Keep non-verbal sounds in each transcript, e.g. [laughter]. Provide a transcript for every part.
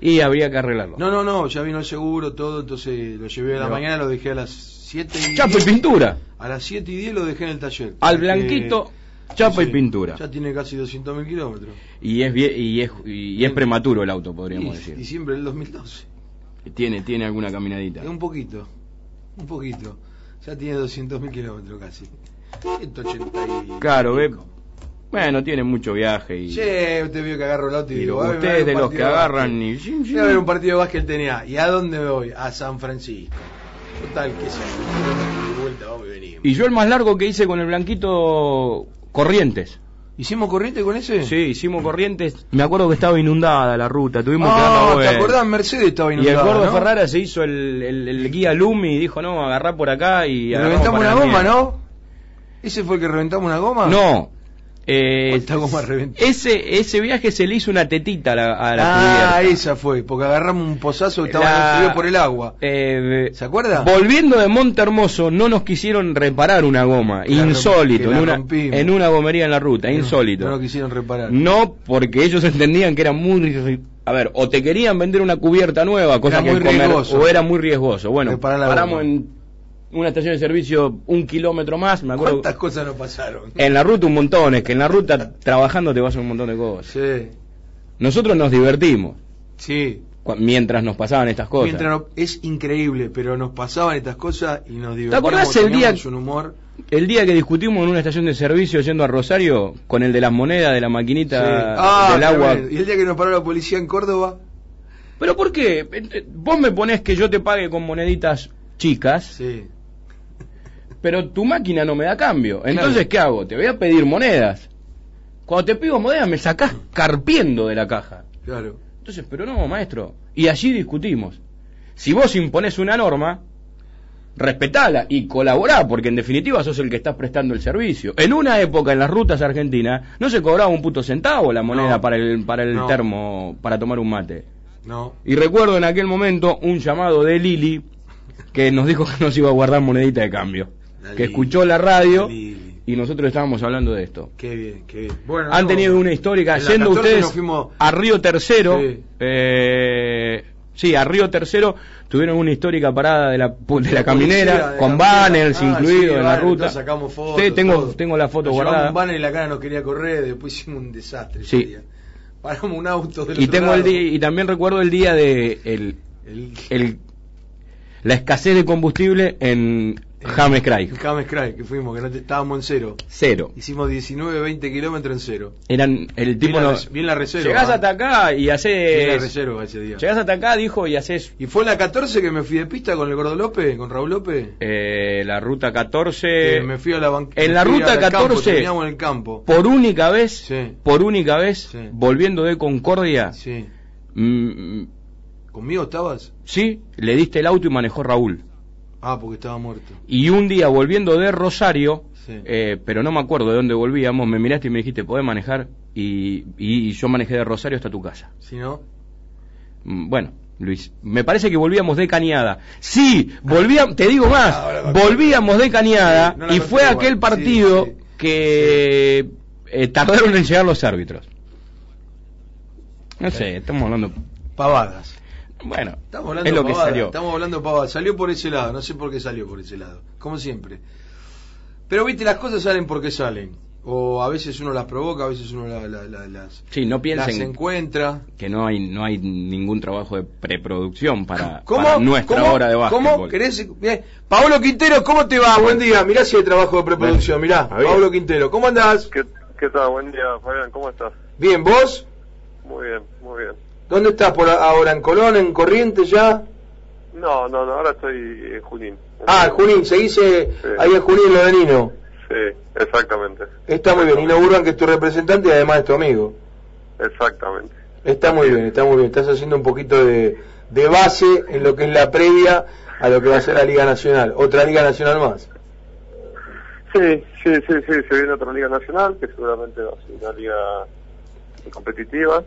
Y habría que arreglarlo. No, no, no, ya vino el seguro, todo, entonces lo llevé a la mañana, lo dejé a las 7 y Chapa y pintura. A las 7 y 10 lo dejé en el taller. Al blanquito, chapa y pintura. Ya tiene casi 200.000 kilómetros. Y es, y, es, y es prematuro el auto, podríamos Y- decir. Diciembre del 2012. Tiene, tiene alguna caminadita. Un poquito, un poquito. Ya tiene 200.000 kilómetros casi. 180 y Claro, ve. Bueno, tiene mucho viaje y, Che, usted vio que agarro el auto y y digo, lo- "Ay, me voy a ustedes de los que agarran básquet". y... Voy a ver un partido de básquet tenía. ¿Y a dónde me voy? A San Francisco. Total, que se de vuelta, vamos y venimos. Y yo el más largo que hice con el blanquito, Corrientes. ¿Hicimos corriente con ese? Sí, hicimos Corrientes. Me acuerdo que estaba inundada la ruta, tuvimos que dar la Ah, ¿te acordás? Mercedes estaba Y el inundada, gordo ¿no? Ferrara se hizo el, el- el guía Lumi y dijo, no, agarrá por acá y... Reventamos una goma. ¿no? ¿Ese fue el que reventamos una goma? No. Eh, ¿Cuánta goma ese, ese viaje se le hizo una tetita a la, a la Ah, cubierta. esa fue, porque agarramos un pozazo que estaba La- destruido por el agua. Eh, ¿Se acuerda? Volviendo de Monte Hermoso, no nos quisieron reparar una goma. La insólito. En una, en una gomería en la ruta. No, insólito. No lo quisieron reparar. No, porque ellos entendían que era muy... A ver, o te querían vender una cubierta nueva, cosa Era que muy comer- o era muy riesgoso. Bueno, paramos goma. en una estación de servicio un kilómetro más, me acuerdo. ¿Cuántas cosas nos pasaron? En la ruta un montón, es que en la ruta trabajando te vas a un montón de cosas. Sí, Nosotros nos divertimos sí. mientras nos pasaban estas cosas. Mientras no- es increíble, pero nos pasaban estas cosas y nos divertíamos. acordás el día- un humor. El día que discutimos en una estación de servicio yendo a Rosario con el de las monedas de la Sí. maquinita Ah, del agua. Y el día que nos paró la policía en Córdoba, Pero ¿por qué? Eh, eh, Vos me ponés que yo te pague con moneditas chicas, sí. Pero tu máquina no me da cambio. Entonces, ¿qué hago? Te voy a pedir monedas. Cuando te pido monedas me sacás carpiendo de la caja. Claro. Entonces, pero no, maestro. Y allí discutimos. Si vos imponés una norma, respetala y colaborá, porque en definitiva sos el que estás prestando el servicio. En una época en las rutas argentinas no se cobraba un puto centavo la moneda No. para el, para el No. termo, para tomar un mate. No. Y recuerdo en aquel momento un llamado de Lili que nos dijo que nos iba a guardar monedita de cambio. Que escuchó la radio y nosotros estábamos hablando de esto. Qué bien, qué bien. Bueno, Han no, tenido una histórica, yendo 14 ustedes fuimos- a Río Tercero, Sí. eh, sí, a Río Tercero tuvieron una histórica parada de la, de caminera, de con banners Ah, incluidos sí, en la ruta. sacamos fotos. Sí, tengo, tengo la foto Nos guardada. un banner y la cara no quería correr, después hicimos un desastre. Sí. ese día. Paramos un auto del Y otro tengo el día, y también recuerdo el día de el, El, el- la escasez de combustible en James Craig. James Craig, que fuimos, que no te- estábamos en cero. Cero. Hicimos 19, 20 kilómetros en cero. Eran el tipo bien, la, no- bien la reserva. Llegás ¿ah? hasta acá y Bien la haces reserva ese día. Llegás hasta acá, dijo, y haces Y fue en la 14 que me fui de pista con el Gordo López, con Raúl López. eh, la ruta 14 que me fui a la banca. en la ruta 14 terminamos en el campo. por única vez, Sí. por única vez, Sí. volviendo de Concordia, Sí. mm, ¿Conmigo estabas? sí, le diste el auto y manejó Raúl. Ah, porque estaba muerto. Y un día volviendo de Rosario, Sí. eh, pero no me acuerdo de dónde volvíamos, me miraste y me dijiste, ¿podés manejar? Y, y yo manejé de Rosario hasta tu casa. Si no, Mm, Bueno, Luis, me parece que volvíamos de Cañada. Sí, volvíamos, te digo [laughs] más, volvíamos de Cañada y fue aquel partido que eh, tardaron en llegar los árbitros. No sé, estamos hablando. pavadas. Bueno, Estamos hablando es lo que salió. Estamos hablando pavadas. Salió por ese lado, no sé por qué salió por ese lado. Como siempre. Pero viste, las cosas salen porque salen. O a veces uno las provoca, a veces uno la- la- la- las, Sí, no las encuentra. que no hay no hay ningún trabajo de preproducción para, ¿Cómo? para nuestra ¿Cómo? hora de básquetbol. ¿Cómo? ¿Querés? Bien. Paolo Quintero, ¿cómo te va? Buen día. Mirá si hay trabajo de preproducción. Mirá. Paolo Quintero, ¿cómo andás? ¿Qué, ¿Qué tal? Buen día, Fabián. ¿Cómo estás? Bien, ¿vos? Muy bien, muy bien. ¿Dónde estás por ahora? ¿En Colón? ¿En Corrientes ya? No, no, no, ahora estoy en Junín. Ah, Junín, se dice Sí. ahí en Junín lo de Nino. Sí, exactamente. Está muy bien. Nino Urban, que es tu representante y además es tu amigo. Exactamente. Está muy bien, está muy bien. Estás haciendo un poquito de, de base en lo que es la previa a lo que va a ser la Liga Nacional. Otra Liga Nacional más. Sí, sí, sí, sí, se viene otra liga nacional que seguramente va a ser una liga competitiva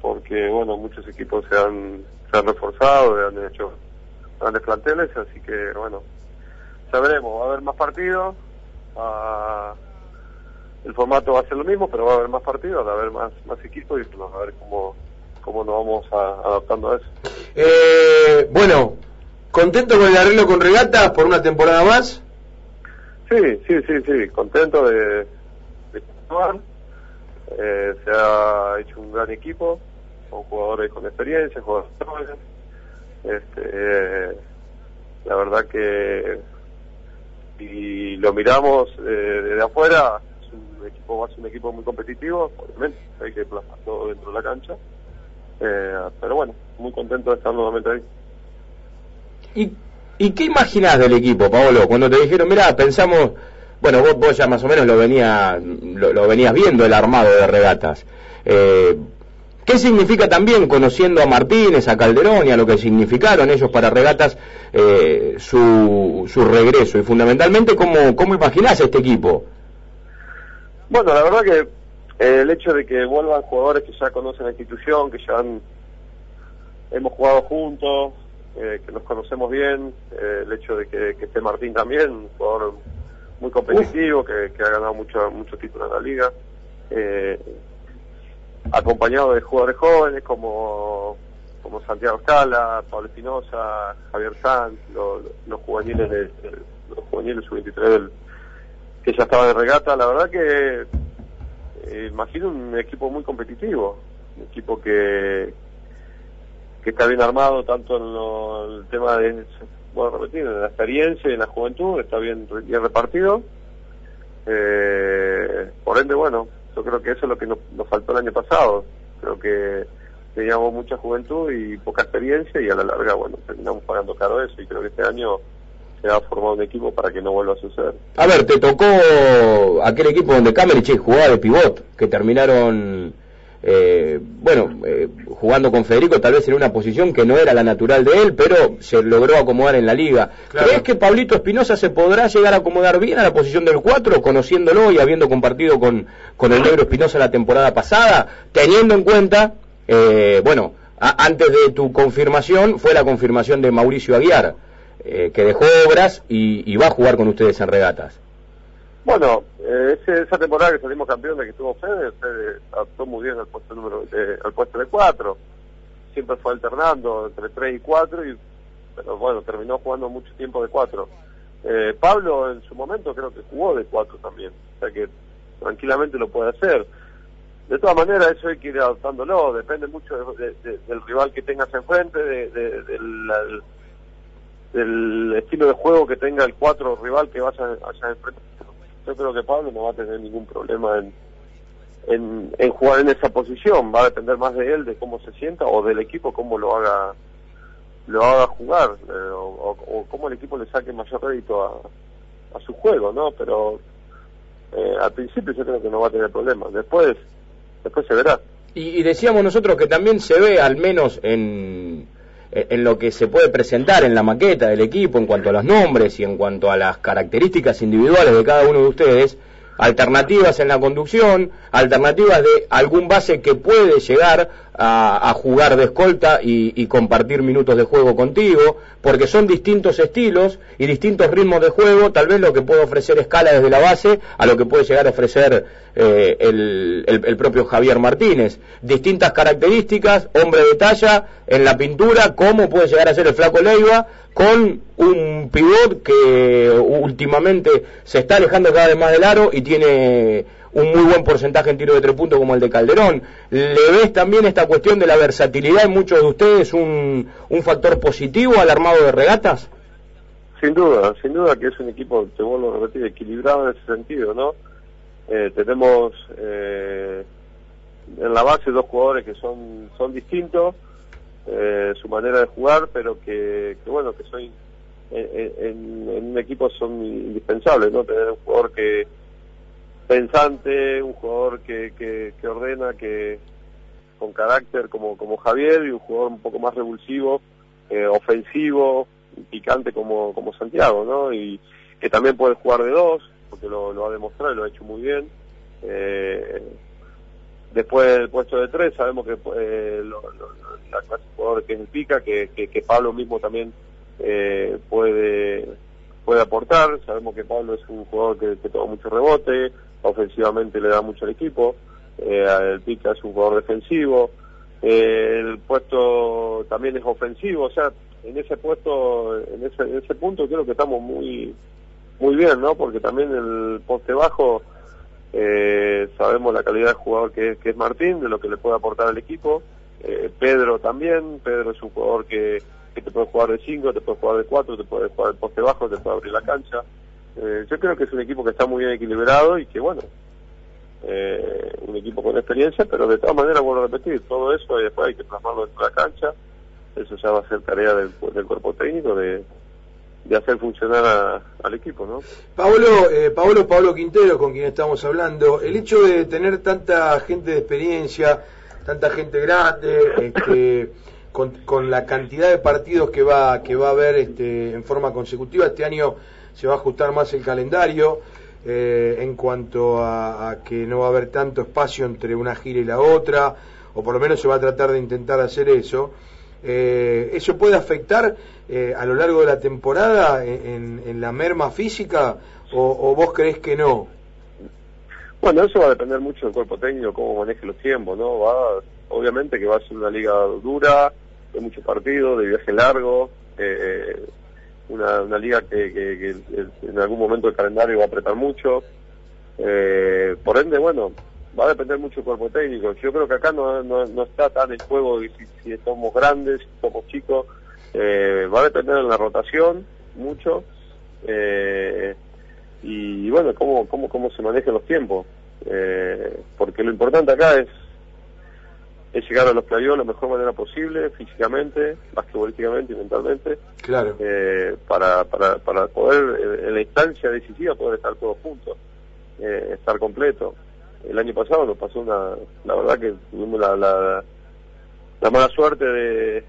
porque, bueno, muchos equipos se han, se han reforzado, han hecho grandes planteles, así que, bueno, ya veremos, va a haber más partidos, el formato va a ser lo mismo, pero va a haber más partidos, va a haber más, más equipos y bueno, a ver cómo, cómo nos vamos a- adaptando a eso. Eh, bueno, ¿contento con el arreglo con regatas por una temporada más? Sí, sí, sí, sí, contento de, de jugar. Eh, se ha hecho un gran equipo, con jugadores con experiencia, jugadores jóvenes. Este, eh, la verdad que si lo miramos eh, desde afuera, es un equipo, va a ser un equipo muy competitivo, obviamente, hay que plasmar todo dentro de la cancha. Eh, pero bueno, muy contento de estar nuevamente ahí. ¿Y, y qué imaginás del equipo, Paolo? Cuando te dijeron, mira, pensamos, bueno, vos, vos ya más o menos lo, venía, lo, venías viendo el armado de regatas. Eh, ¿Qué significa también, conociendo a Martínez, a Calderón y a lo que significaron ellos para regatas, eh, su, su regreso? Y fundamentalmente, ¿cómo, cómo imaginás este equipo? Bueno, la verdad que eh, el hecho de que vuelvan jugadores que ya conocen la institución, que ya han, hemos jugado juntos, eh, que nos conocemos bien, eh, el hecho de que, que esté Martín también, un jugador muy competitivo, que, que ha ganado mucho- muchos títulos en la liga, eh, acompañado de jugadores jóvenes como, como Santiago Scala, Pablo Espinosa, Javier Sanz, los, los juveniles de, los juveniles sub-23 del que ya estaba de regata, la verdad que eh, imagino un equipo muy competitivo, un equipo que que está bien armado tanto en lo- el tema de, bueno, repetir, en la experiencia y en la juventud, está bien, bien repartido. Eh, por ende, bueno, yo creo que eso es lo que nos, nos faltó el año pasado. Creo que teníamos mucha juventud y poca experiencia y a la larga, bueno, terminamos pagando caro eso y creo que este año se ha formado un equipo para que no vuelva a suceder. A ver, te tocó aquel equipo donde Camerich jugaba de pivot, que terminaron, eh, bueno, eh, jugando con Federico tal vez en una posición que no era la natural de él, pero se logró acomodar en la liga. Claro. ¿Crees que Pablito Espinosa se podrá llegar a acomodar bien a la posición del 4, conociéndolo y habiendo compartido con, con el negro Espinosa la temporada pasada, teniendo en cuenta, eh, bueno, a- antes de tu confirmación fue la confirmación de Mauricio Aguiar? eh, que dejó obras y, y va a jugar con ustedes en regatas. Bueno, eh, esa temporada que salimos campeones que estuvo Fede, Fede adaptó muy bien al puesto número eh, al puesto de cuatro. Siempre fue alternando entre tres y cuatro, y, pero bueno, terminó jugando mucho tiempo de cuatro. Eh, Pablo en su momento creo que jugó de cuatro también, o sea que tranquilamente lo puede hacer. De todas maneras, eso hay que ir adaptándolo, depende mucho de- de- de- del rival que tengas enfrente, de, de- del, del estilo de juego que tenga el cuatro rival que vaya allá enfrente. Yo creo que Pablo no va a tener ningún problema en, en, jugar en esa posición, va a depender más de él, de cómo se sienta o del equipo, cómo lo haga lo haga jugar eh, o, cómo el equipo le saque mayor rédito a, a su juego, ¿no? Pero eh, al principio yo creo que no va a tener problemas, después después se verá. Y, y decíamos nosotros que también se ve, al menos en, en lo que se puede presentar en la maqueta del equipo, en cuanto a los nombres y en cuanto a las características individuales de cada uno de ustedes, alternativas en la conducción, alternativas de algún base que puede llegar a, jugar de escolta y, y compartir minutos de juego contigo, porque son distintos estilos y distintos ritmos de juego, tal vez lo que puede ofrecer escala desde la base a lo que puede llegar a ofrecer eh, el, el- el propio Javier Martínez. Distintas características, hombre de talla en la pintura, como puede llegar a ser el Flaco Leiva, con un pivot que últimamente se está alejando cada vez más del aro y tiene un muy buen porcentaje en tiro de tres puntos como el de Calderón. ¿Le ves también esta cuestión de la versatilidad en muchos de ustedes un, un factor positivo al armado de regatas? Sin duda, sin duda que es un equipo, te vuelvo a repetir, equilibrado en ese sentido, ¿no? Eh, tenemos eh, en la base dos jugadores que son son distintos, eh, su manera de jugar, pero que, que bueno, que son en, en- en un equipo son indispensables, ¿no? Tener un jugador que pensante, un jugador que, que, ordena, que con carácter como, como Javier y un jugador un poco más revulsivo, eh, ofensivo, picante como, como Santiago, ¿no? Y que también puede jugar de dos, porque lo, ha demostrado y lo ha hecho muy bien. Eh, después del puesto de tres, sabemos que eh, la clase de jugador que es el pica, que Pablo mismo también eh, puede puede aportar. Sabemos que Pablo es un jugador que, que toma mucho rebote, ofensivamente le da mucho al equipo. Eh, el Pica es un jugador defensivo. Eh, el puesto también es ofensivo, o sea, en ese puesto, en ese, en ese punto creo que estamos muy muy bien, ¿no? Porque también el poste bajo eh, sabemos la calidad de jugador que, que es Martín, de lo que le puede aportar al equipo. Eh, Pedro también, Pedro es un jugador que, que te puede jugar de 5, te puede jugar de 4, te puede jugar de poste bajo, te puede abrir la cancha. Eh, yo creo que es un equipo que está muy bien equilibrado y que bueno, eh, un equipo con experiencia, pero de todas maneras, vuelvo a repetir, todo eso y después hay que plasmarlo dentro de la cancha, eso ya va a ser tarea del, del cuerpo técnico de, de hacer funcionar a, al equipo, ¿no? Pablo, eh, Pablo, Pablo Quintero, con quien estamos hablando, el hecho de tener tanta gente de experiencia, tanta gente grande, este, con, con, la cantidad de partidos que va que va a haber este, en forma consecutiva, este año se va a ajustar más el calendario eh, en cuanto a, que no va a haber tanto espacio entre una gira y la otra, o por lo menos se va a tratar de intentar hacer eso. Eh, ¿Eso puede afectar eh, a lo largo de la temporada en, la merma física o, vos crees que no? Bueno, eso va a depender mucho del cuerpo técnico, cómo maneje los tiempos, ¿no? Va, obviamente que va a ser una liga dura, de muchos partidos, de viaje largo, eh, una, una liga que, que, en algún momento el calendario va a apretar mucho. Eh, por ende, bueno, va a depender mucho del cuerpo técnico. Yo creo que acá no, no, está tan el juego si, si somos grandes, si somos chicos. Eh, va a depender de la rotación mucho. Eh, y bueno, cómo, cómo, cómo se manejan los tiempos. Eh, porque lo importante acá es es llegar a los playoffs de la mejor manera posible, físicamente, basquetbolísticamente y mentalmente, claro. eh, para, para, para poder, eh, en la instancia decisiva, poder estar todos juntos, eh, estar completo. El año pasado nos pasó una, la verdad que tuvimos la, la, la mala suerte de,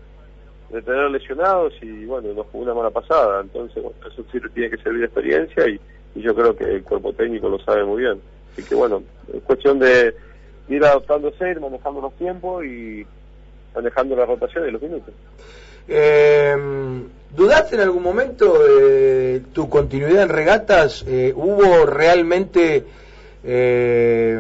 de tener lesionados y bueno, nos jugó una mala pasada, entonces bueno, eso sí tiene que servir de experiencia y, y yo creo que el cuerpo técnico lo sabe muy bien. Así que bueno, es cuestión de ir adaptándose, ir manejando los tiempos y manejando la rotación y los minutos. Eh, ¿Dudaste en algún momento de tu continuidad en regatas? Eh, ¿Hubo realmente eh,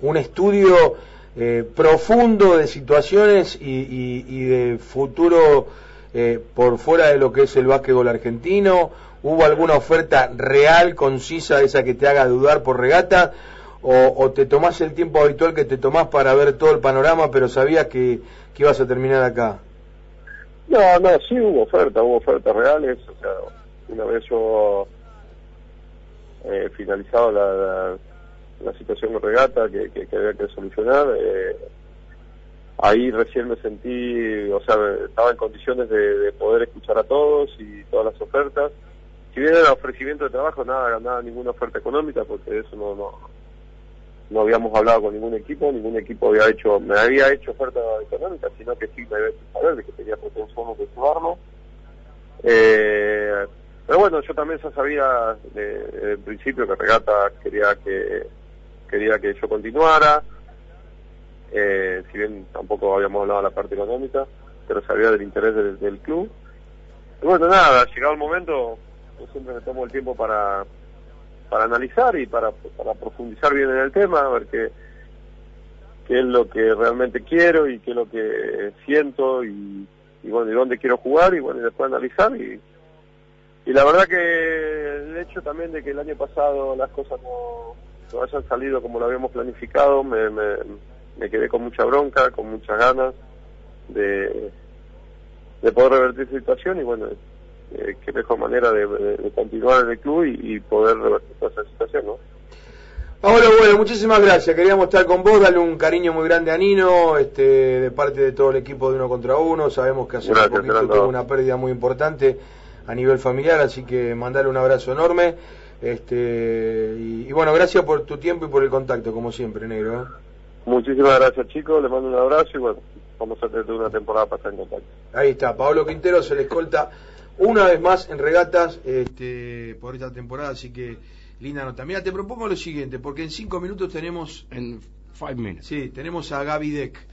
un estudio eh, profundo de situaciones y, y, de futuro eh, por fuera de lo que es el básquetbol argentino? ¿Hubo alguna oferta real, concisa, esa que te haga dudar por regata? O, o, te tomás el tiempo habitual que te tomás para ver todo el panorama, pero sabías que, que ibas a terminar acá? No, no, sí hubo ofertas, hubo ofertas reales. O sea, una vez yo eh, finalizado la, la, la, situación de regata que, que, había que solucionar, eh, ahí recién me sentí, o sea, estaba en condiciones de, de poder escuchar a todos y todas las ofertas. Si bien era ofrecimiento de trabajo, nada, nada, ninguna oferta económica, porque eso no, no, no habíamos hablado con ningún equipo, ningún equipo había hecho, me había hecho oferta económica, sino que sí me había hecho saber de que tenía potencial de jugarlo. Eh, pero bueno, yo también ya sabía desde el principio que Regata quería que quería que yo continuara, eh, si bien tampoco habíamos hablado de la parte económica, pero sabía del interés del, del club. Y bueno, nada, llegado el momento, yo siempre me tomo el tiempo para para analizar y para, para profundizar bien en el tema, a ver qué, qué es lo que realmente quiero y qué es lo que siento y, bueno, y dónde quiero jugar y bueno, y después analizar y, y la verdad que el hecho también de que el año pasado las cosas no, no hayan salido como lo habíamos planificado, me, me, quedé con mucha bronca, con muchas ganas de, de poder revertir situación y bueno, eh, qué mejor manera de, de, de, continuar en el club y, y poder revertir toda esa situación, ¿no? Pablo, bueno, muchísimas gracias. Queríamos estar con vos, darle un cariño muy grande a Nino, este, de parte de todo el equipo de uno contra uno. Sabemos que hace gracias, un poquito tuvo una pérdida muy importante a nivel familiar, así que mandarle un abrazo enorme. Este, y, y, bueno, gracias por tu tiempo y por el contacto, como siempre, negro. ¿eh? Muchísimas gracias, chicos. Les mando un abrazo y bueno, vamos a tener una temporada para estar en contacto. Ahí está, Pablo Quintero se le escolta una vez más en regatas este, por esta temporada, así que linda nota. Mira, te propongo lo siguiente, porque en cinco minutos tenemos... En five minutes. Sí, tenemos a Gaby Deck.